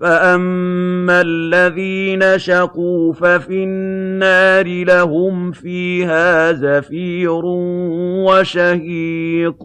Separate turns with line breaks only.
فَأَمَّا الَّذِينَ شَقُوا فَفِي النَّارِ لَهُمْ فِيهَا زَفِيرٌ وَشَهِيقٌ